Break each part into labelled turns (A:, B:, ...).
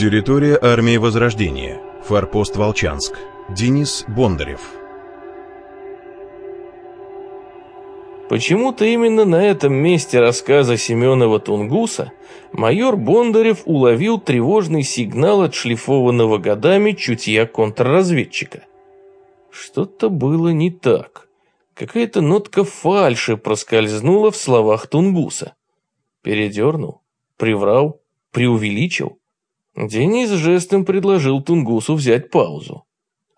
A: Территория армии Возрождения. Форпост Волчанск. Денис Бондарев.
B: Почему-то именно на этом месте рассказа Семенова-Тунгуса майор Бондарев уловил тревожный сигнал отшлифованного годами чутья контрразведчика. Что-то было не так. Какая-то нотка фальши проскользнула в словах Тунгуса. Передернул, приврал, преувеличил. Денис жестом предложил Тунгусу взять паузу.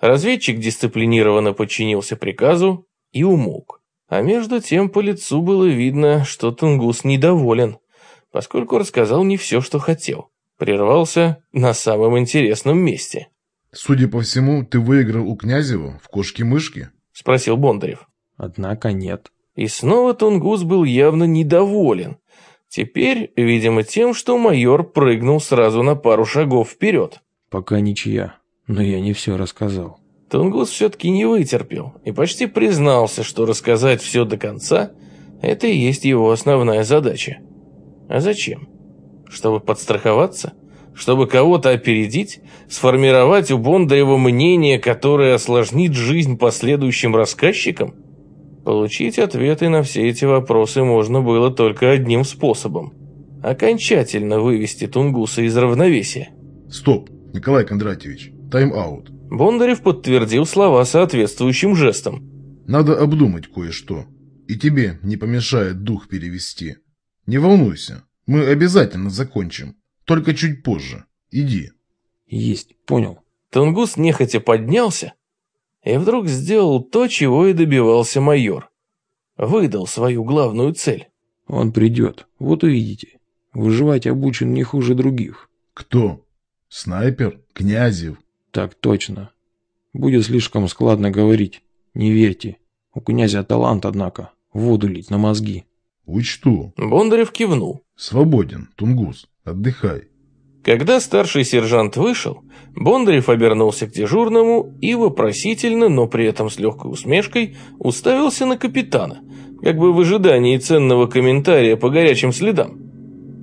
B: Разведчик дисциплинированно подчинился приказу и умолк. А между тем по лицу было видно, что Тунгус недоволен, поскольку рассказал не все, что хотел. Прервался на самом интересном месте.
C: «Судя по всему, ты выиграл у Князева в кошки-мышки?»
B: — спросил Бондарев.
D: Однако нет.
B: И снова Тунгус был явно недоволен. Теперь, видимо, тем, что майор прыгнул сразу на пару шагов вперед.
D: Пока ничья, но я не все рассказал.
B: Тунгус все-таки не вытерпел и почти признался, что рассказать все до конца – это и есть его основная задача. А зачем? Чтобы подстраховаться? Чтобы кого-то опередить? Сформировать у Бондарева мнение, которое осложнит жизнь последующим рассказчикам? Получить ответы на все эти вопросы можно было только одним способом – окончательно вывести Тунгуса из равновесия.
C: Стоп, Николай Кондратьевич, тайм-аут.
B: Бондарев подтвердил слова соответствующим жестом.
C: Надо обдумать кое-что. И тебе не помешает дух перевести. Не волнуйся, мы обязательно закончим. Только чуть позже. Иди.
D: Есть, понял.
B: Тунгус нехотя поднялся и вдруг сделал то, чего и добивался майор. Выдал свою главную цель.
D: Он придет, вот увидите. Выживать обучен не хуже других.
C: Кто? Снайпер? Князев?
D: Так точно. Будет слишком складно говорить. Не верьте. У князя талант, однако. Воду лить на мозги.
C: Учту.
B: Бондарев кивнул.
C: Свободен, Тунгус. Отдыхай.
B: Когда старший сержант вышел, Бондарев обернулся к дежурному и вопросительно, но при этом с легкой усмешкой, уставился на капитана, как бы в ожидании ценного комментария по горячим следам.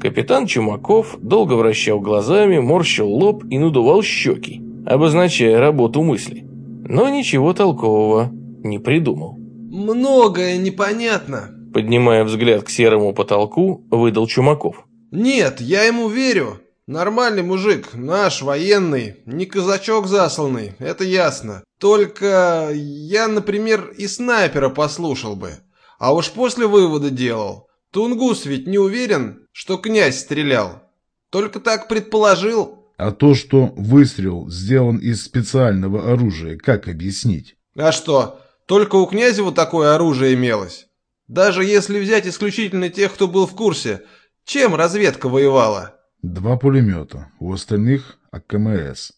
B: Капитан Чумаков долго вращал глазами, морщил лоб и надувал щеки обозначая работу мысли. Но ничего толкового не придумал.
E: «Многое непонятно», —
B: поднимая взгляд к серому потолку, выдал Чумаков.
E: «Нет, я ему верю. Нормальный мужик, наш, военный, не казачок засланный, это ясно. Только я, например, и снайпера послушал бы. А уж после вывода делал. Тунгус ведь не уверен, что князь стрелял. Только так предположил».
C: А то, что выстрел сделан из специального оружия, как объяснить?
E: А что, только у Князева такое оружие имелось? Даже если взять исключительно тех, кто был в курсе, чем разведка воевала?
C: Два пулемета, у остальных АКМС.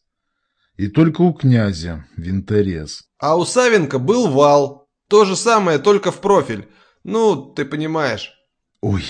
C: И только у князя винторез.
E: А у Савенко был вал. То же самое, только в профиль. Ну, ты понимаешь.
C: Ой,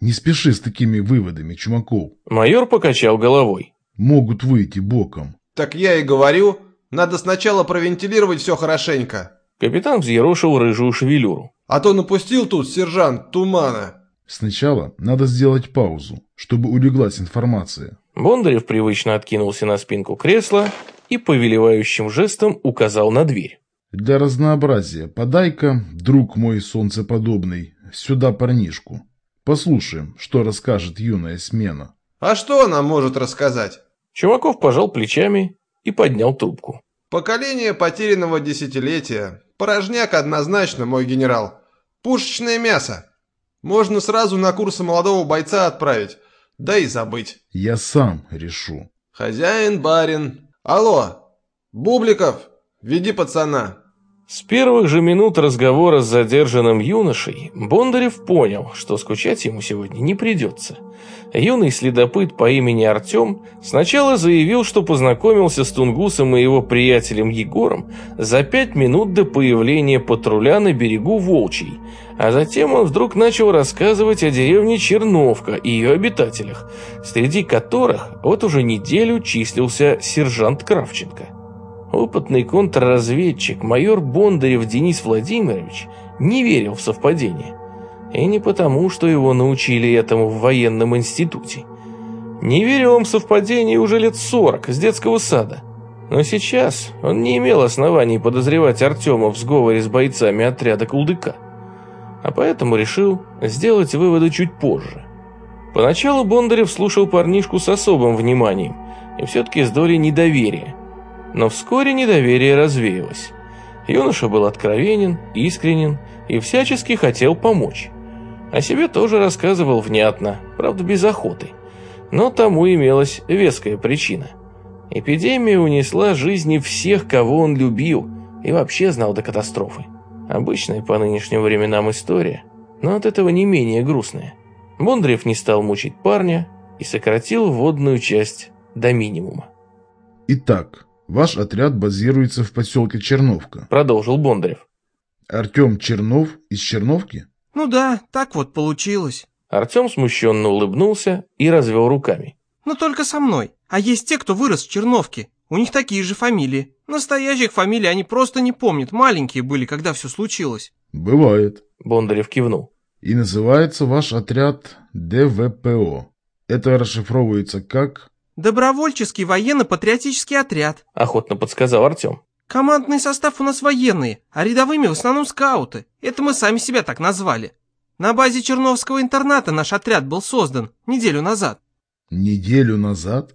C: не спеши с такими выводами, Чумаков.
B: Майор покачал головой
C: могут выйти боком.
E: Так я и говорю, надо сначала провентилировать все хорошенько.
B: Капитан взъерошил рыжую шевелюру.
E: А то напустил тут сержант тумана.
C: Сначала надо сделать паузу, чтобы улеглась информация.
B: Бондарев привычно откинулся на спинку кресла и повелевающим жестом указал на дверь.
C: Для разнообразия подай-ка, друг мой солнцеподобный, сюда парнишку. Послушаем, что расскажет юная смена.
E: А что она может рассказать?
B: Чуваков пожал плечами и поднял трубку.
E: Поколение потерянного десятилетия. Порожняк однозначно, мой генерал. Пушечное мясо. Можно сразу на курсы молодого бойца отправить, да и забыть.
C: Я сам решу.
E: Хозяин, барин. Алло, Бубликов, веди пацана.
B: С первых же минут разговора с задержанным юношей Бондарев понял, что скучать ему сегодня не придется. Юный следопыт по имени Артем сначала заявил, что познакомился с Тунгусом и его приятелем Егором за пять минут до появления патруля на берегу Волчий, а затем он вдруг начал рассказывать о деревне Черновка и ее обитателях, среди которых вот уже неделю числился сержант Кравченко. Опытный контрразведчик майор Бондарев Денис Владимирович не верил в совпадение. И не потому, что его научили этому в военном институте. Не верил он в совпадение уже лет сорок с детского сада. Но сейчас он не имел оснований подозревать Артема в сговоре с бойцами отряда Кулдыка. А поэтому решил сделать выводы чуть позже. Поначалу Бондарев слушал парнишку с особым вниманием и все-таки с долей недоверия. Но вскоре недоверие развеялось. Юноша был откровенен, искренен и всячески хотел помочь. О себе тоже рассказывал внятно, правда без охоты. Но тому имелась веская причина. Эпидемия унесла жизни всех, кого он любил и вообще знал до катастрофы. Обычная по нынешним временам история, но от этого не менее грустная. Бондарев не стал мучить парня и сократил водную часть до минимума.
C: Итак, ваш отряд базируется в поселке Черновка.
B: Продолжил Бондарев.
C: Артем Чернов из Черновки?
F: Ну да, так вот получилось.
B: Артем смущенно улыбнулся и развел руками.
F: Но только со мной. А есть те, кто вырос в Черновке. У них такие же фамилии. Настоящих фамилий они просто не помнят. Маленькие были, когда все случилось.
C: Бывает.
B: Бондарев кивнул.
C: И называется ваш отряд ДВПО. Это расшифровывается как...
F: Добровольческий военно-патриотический отряд.
B: Охотно подсказал Артем.
F: Командный состав у нас военные, а рядовыми в основном скауты. Это мы сами себя так назвали. На базе Черновского интерната наш отряд был создан неделю назад.
C: Неделю назад?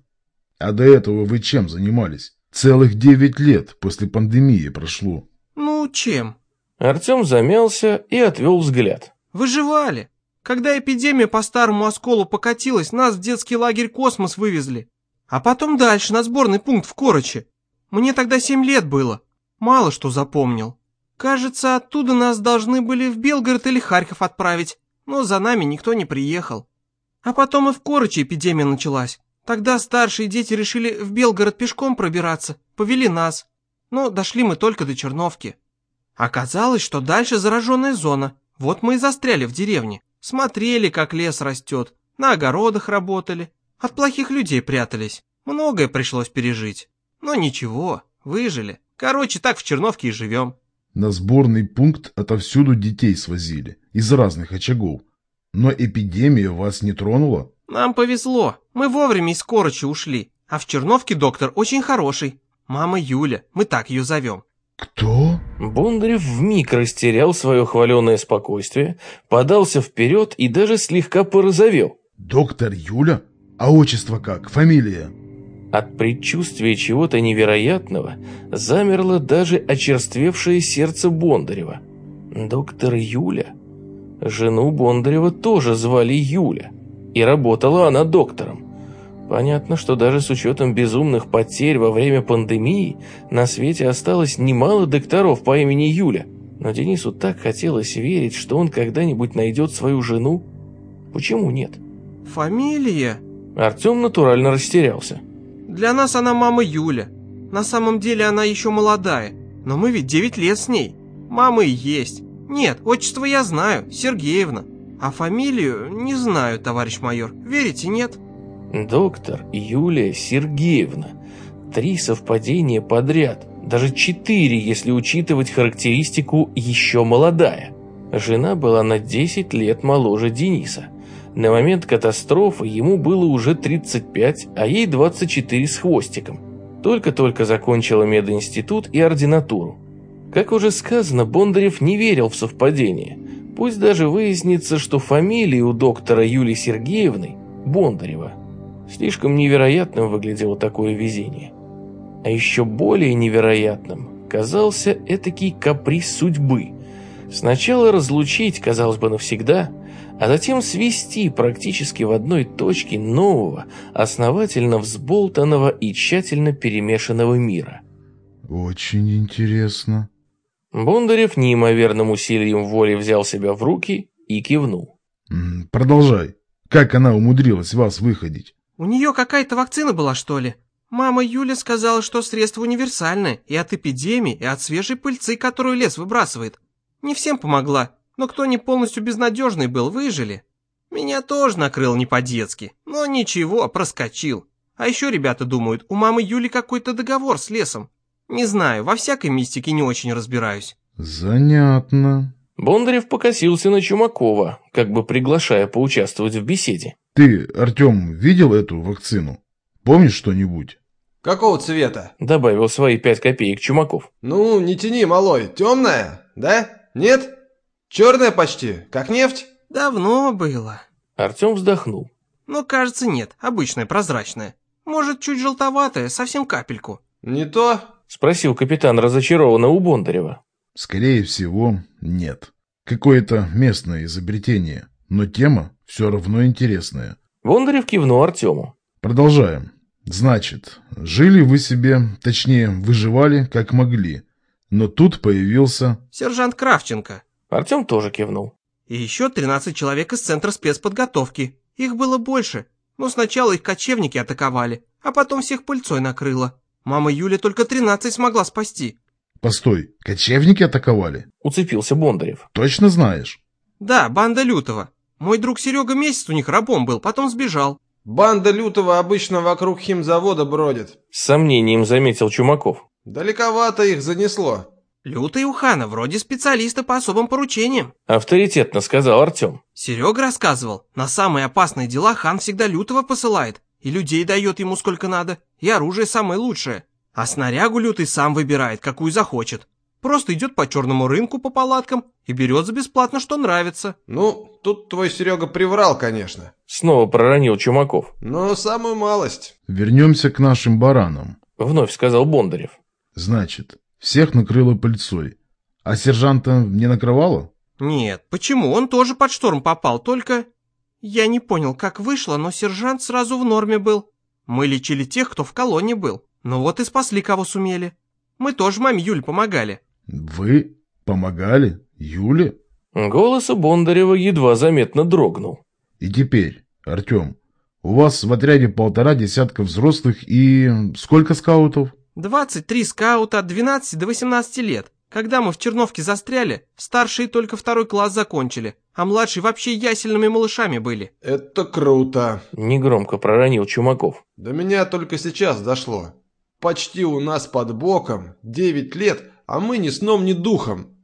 C: А до этого вы чем занимались? Целых девять лет после пандемии прошло.
F: Ну, чем?
B: Артем замялся и отвел взгляд.
F: Выживали. Когда эпидемия по старому осколу покатилась, нас в детский лагерь «Космос» вывезли. А потом дальше, на сборный пункт в Короче. Мне тогда семь лет было. Мало что запомнил. Кажется, оттуда нас должны были в Белгород или Харьков отправить, но за нами никто не приехал. А потом и в Короче эпидемия началась. Тогда старшие дети решили в Белгород пешком пробираться, повели нас. Но дошли мы только до Черновки. Оказалось, что дальше зараженная зона. Вот мы и застряли в деревне. Смотрели, как лес растет, на огородах работали, от плохих людей прятались. Многое пришлось пережить. Но ничего, выжили. Короче, так в Черновке и живем.
C: На сборный пункт отовсюду детей свозили, из разных очагов. Но эпидемия вас не тронула?
F: Нам повезло. Мы вовремя из Корочи ушли. А в Черновке доктор очень хороший. Мама Юля, мы так ее зовем.
C: Кто?
B: Бондарев вмиг растерял свое хваленое спокойствие, подался вперед и даже слегка порозовел.
C: Доктор Юля? А отчество как? Фамилия?
B: От предчувствия чего-то невероятного замерло даже очерствевшее сердце Бондарева. Доктор Юля? Жену Бондарева тоже звали Юля, и работала она доктором. Понятно, что даже с учетом безумных потерь во время пандемии на свете осталось немало докторов по имени Юля, но Денису так хотелось верить, что он когда-нибудь найдет свою жену. Почему нет?
F: Фамилия?
B: Артем натурально растерялся.
F: Для нас она мама Юля. На самом деле она еще молодая, но мы ведь 9 лет с ней. Мама и есть. Нет, отчество я знаю, Сергеевна. А фамилию не знаю, товарищ майор. Верите, нет?
B: Доктор Юлия Сергеевна. Три совпадения подряд. Даже четыре, если учитывать характеристику «еще молодая». Жена была на 10 лет моложе Дениса. На момент катастрофы ему было уже 35, а ей 24 с хвостиком. Только-только закончила мединститут и ординатуру. Как уже сказано, Бондарев не верил в совпадение. Пусть даже выяснится, что фамилия у доктора Юлии Сергеевны Бондарева. Слишком невероятным выглядело такое везение. А еще более невероятным казался этакий каприз судьбы. Сначала разлучить, казалось бы, навсегда, а затем свести практически в одной точке нового, основательно взболтанного и тщательно перемешанного мира.
C: Очень интересно.
B: Бондарев неимоверным усилием воли взял себя в руки и кивнул.
C: Продолжай. Как она умудрилась вас выходить?
F: У нее какая-то вакцина была, что ли? Мама Юля сказала, что средство универсальное и от эпидемии, и от свежей пыльцы, которую лес выбрасывает. Не всем помогла, но кто не полностью безнадежный был, выжили. Меня тоже накрыл не по-детски, но ничего, проскочил. А еще ребята думают, у мамы Юли какой-то договор с лесом. Не знаю, во всякой мистике не очень разбираюсь.
C: Занятно.
B: Бондарев покосился на Чумакова, как бы приглашая поучаствовать в беседе.
C: Ты, Артем, видел эту вакцину? Помнишь что-нибудь?
E: Какого цвета?
B: Добавил свои пять копеек Чумаков.
E: Ну, не тяни, малой. Темная? Да? Нет? Черная почти, как нефть?
F: Давно было.
B: Артем вздохнул.
F: Но, кажется, нет, обычная, прозрачная. Может, чуть желтоватая, совсем капельку.
E: Не то?
B: Спросил капитан разочарованно у Бондарева.
C: Скорее всего, нет. Какое-то местное изобретение, но тема все равно интересная.
B: Бондарев кивнул Артему.
C: Продолжаем. Значит, жили вы себе, точнее, выживали как могли. Но тут появился...
F: Сержант Кравченко.
B: Артем тоже кивнул.
F: И еще 13 человек из Центра спецподготовки. Их было больше. Но сначала их кочевники атаковали, а потом всех пыльцой накрыло. Мама Юля только 13 смогла спасти.
C: Постой, кочевники атаковали?
B: Уцепился Бондарев.
C: Точно знаешь?
F: Да, банда Лютого. Мой друг Серега месяц у них рабом был, потом сбежал.
E: Банда Лютого обычно вокруг химзавода бродит.
B: С сомнением заметил Чумаков.
E: Далековато их занесло.
F: Лютый у хана вроде специалиста по особым поручениям.
B: Авторитетно сказал Артем.
F: Серега рассказывал, на самые опасные дела хан всегда Лютого посылает. И людей дает ему сколько надо, и оружие самое лучшее. А снарягу Лютый сам выбирает, какую захочет. Просто идет по черному рынку по палаткам и берет за бесплатно, что нравится.
E: Ну, тут твой Серега приврал, конечно.
B: Снова проронил Чумаков.
E: Но самую малость.
C: Вернемся к нашим баранам.
B: Вновь сказал Бондарев.
C: Значит, всех накрыло пыльцой. А сержанта не накрывало?
F: Нет, почему? Он тоже под шторм попал, только... Я не понял, как вышло, но сержант сразу в норме был. Мы лечили тех, кто в колонне был. Ну вот и спасли, кого сумели. Мы тоже маме Юле помогали.
C: Вы помогали Юле?
B: Голос у Бондарева едва заметно дрогнул.
C: И теперь, Артем, у вас в отряде полтора десятка взрослых и... сколько скаутов?
F: 23 скаута от 12 до 18 лет. Когда мы в Черновке застряли, старшие только второй класс закончили, а младшие вообще ясельными малышами были.
E: Это круто.
B: Негромко проронил Чумаков.
E: До меня только сейчас дошло. Почти у нас под боком 9 лет, а мы ни сном, ни духом.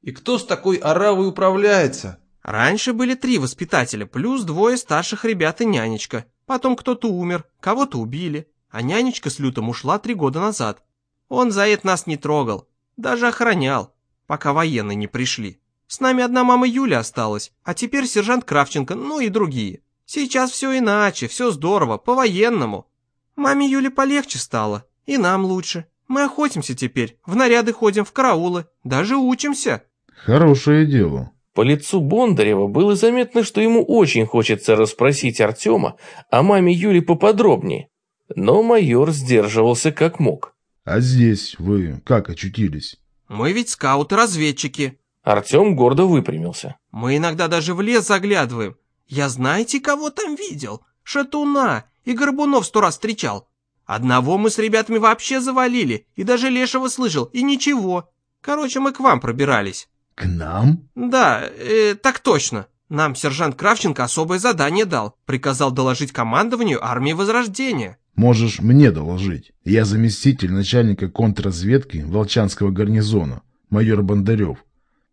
E: И кто с такой оравой управляется?
F: Раньше были три воспитателя, плюс двое старших ребят и нянечка. Потом кто-то умер, кого-то убили, а нянечка с лютом ушла три года назад. Он за это нас не трогал, даже охранял, пока военные не пришли. С нами одна мама Юля осталась, а теперь сержант Кравченко, ну и другие. Сейчас все иначе, все здорово, по-военному. Маме Юле полегче стало, и нам лучше. Мы охотимся теперь, в наряды ходим, в караулы, даже учимся.
C: Хорошее дело.
B: По лицу Бондарева было заметно, что ему очень хочется расспросить Артема о маме Юли поподробнее. Но майор сдерживался как мог.
C: А здесь вы как очутились?
F: Мы ведь скауты-разведчики.
B: Артем гордо выпрямился.
F: Мы иногда даже в лес заглядываем. Я знаете, кого там видел? Шатуна и Горбунов сто раз встречал. Одного мы с ребятами вообще завалили, и даже Лешего слышал, и ничего. Короче, мы к вам пробирались.
C: К нам?
F: Да, э, так точно. Нам сержант Кравченко особое задание дал. Приказал доложить командованию армии Возрождения.
C: Можешь мне доложить. Я заместитель начальника контрразведки Волчанского гарнизона, майор Бондарев.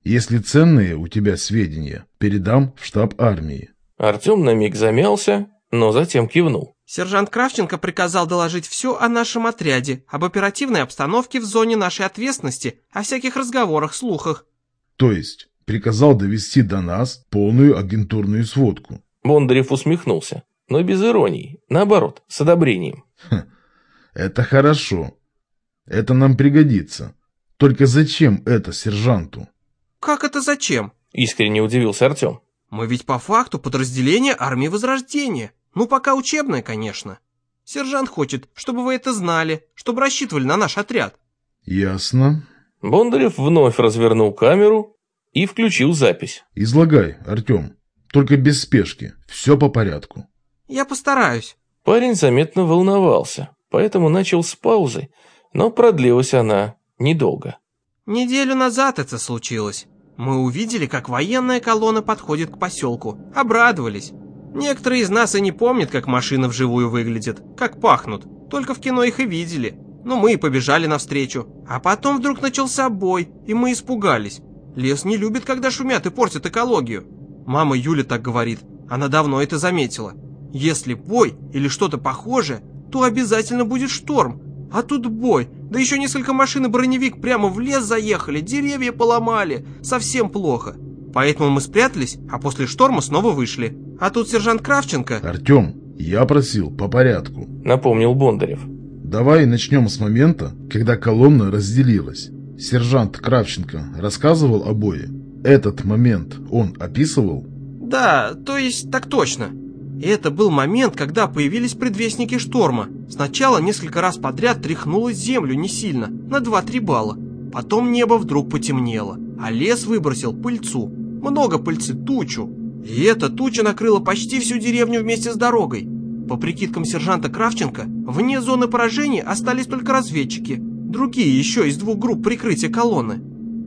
C: Если ценные у тебя сведения, передам в штаб армии.
B: Артем на миг замялся, но затем кивнул.
F: Сержант Кравченко приказал доложить все о нашем отряде, об оперативной обстановке в зоне нашей ответственности, о всяких разговорах, слухах.
C: То есть приказал довести до нас полную агентурную сводку.
B: Бондарев усмехнулся, но без иронии, наоборот, с одобрением.
C: Это хорошо. Это нам пригодится. Только зачем это сержанту?
F: Как это зачем?
B: Искренне удивился Артем.
F: Мы ведь по факту подразделение армии Возрождения. Ну, пока учебное, конечно. Сержант хочет, чтобы вы это знали, чтобы рассчитывали на наш отряд.
C: Ясно.
B: Бондарев вновь развернул камеру и включил запись.
C: Излагай, Артем. Только без спешки. Все по порядку.
F: Я постараюсь.
B: Парень заметно волновался, поэтому начал с паузы, но продлилась она недолго.
F: Неделю назад это случилось. Мы увидели, как военная колонна подходит к поселку. Обрадовались. Некоторые из нас и не помнят, как машина вживую выглядит, как пахнут. Только в кино их и видели. Но мы и побежали навстречу. А потом вдруг начался бой, и мы испугались. Лес не любит, когда шумят и портят экологию. Мама Юля так говорит. Она давно это заметила. Если бой или что-то похожее, то обязательно будет шторм. А тут бой, да еще несколько машин и броневик прямо в лес заехали, деревья поломали, совсем плохо. Поэтому мы спрятались, а после шторма снова вышли. А тут сержант Кравченко...
C: Артем, я просил по порядку.
B: Напомнил Бондарев.
C: Давай начнем с момента, когда колонна разделилась. Сержант Кравченко рассказывал о бое. Этот момент он описывал?
F: Да, то есть так точно. Это был момент, когда появились предвестники шторма. Сначала несколько раз подряд тряхнуло землю не сильно, на 2-3 балла. Потом небо вдруг потемнело, а лес выбросил пыльцу. Много пыльцы, тучу. И эта туча накрыла почти всю деревню вместе с дорогой. По прикидкам сержанта Кравченко, вне зоны поражения остались только разведчики. Другие еще из двух групп прикрытия колонны.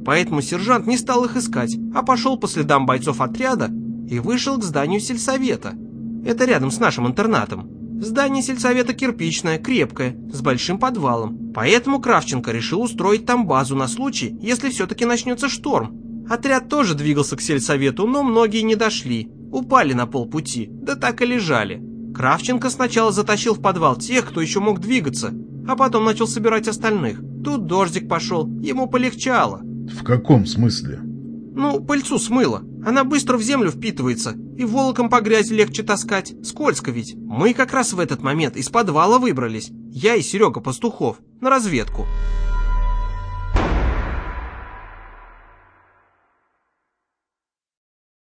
F: Поэтому сержант не стал их искать, а пошел по следам бойцов отряда и вышел к зданию сельсовета. Это рядом с нашим интернатом. Здание сельсовета кирпичное, крепкое, с большим подвалом. Поэтому Кравченко решил устроить там базу на случай, если все-таки начнется шторм. Отряд тоже двигался к сельсовету, но многие не дошли. Упали на полпути, да так и лежали. Кравченко сначала затащил в подвал тех, кто еще мог двигаться, а потом начал собирать остальных. Тут дождик пошел, ему полегчало.
C: В каком смысле?
F: Ну, пыльцу смыло. Она быстро в землю впитывается, и волоком по грязи легче таскать. Скользко ведь. Мы как раз в этот момент из подвала выбрались. Я и Серега Пастухов. На разведку.